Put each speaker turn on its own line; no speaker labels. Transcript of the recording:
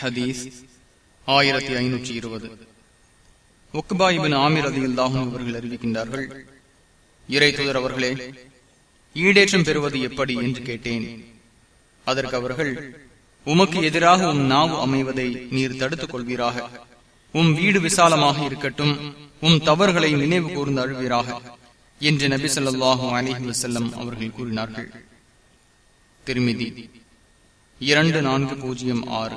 ஹதீஸ் ஆயிரத்தி ஐநூற்றி இருபது. உக்பாயிபின் ஆமிர் அதியுல்லாகும் அவர்கள் அறிவிக்கின்றார்கள் இறை தூதர் அவர்களே ஈடேற்றம் பெறுவது எப்படி என்று கேட்டேன். அதற்கு அவர்கள் உமக்கு எதிராக உம் நாவு அமைவதை நீர் தடுத்துக் கொள்வீராக. உம் வீடு விசாலமாக இருக்கட்டும். உம் தவறுகளை நினைவு கூர்ந்து அழுவீராக. என்று நபி சொல்லாஹும் அலிஹி வசல்லம் அவர்கள் கூறினார்கள். திருமிதி இரண்டு நான்கு பூஜ்ஜியம் ஆறு.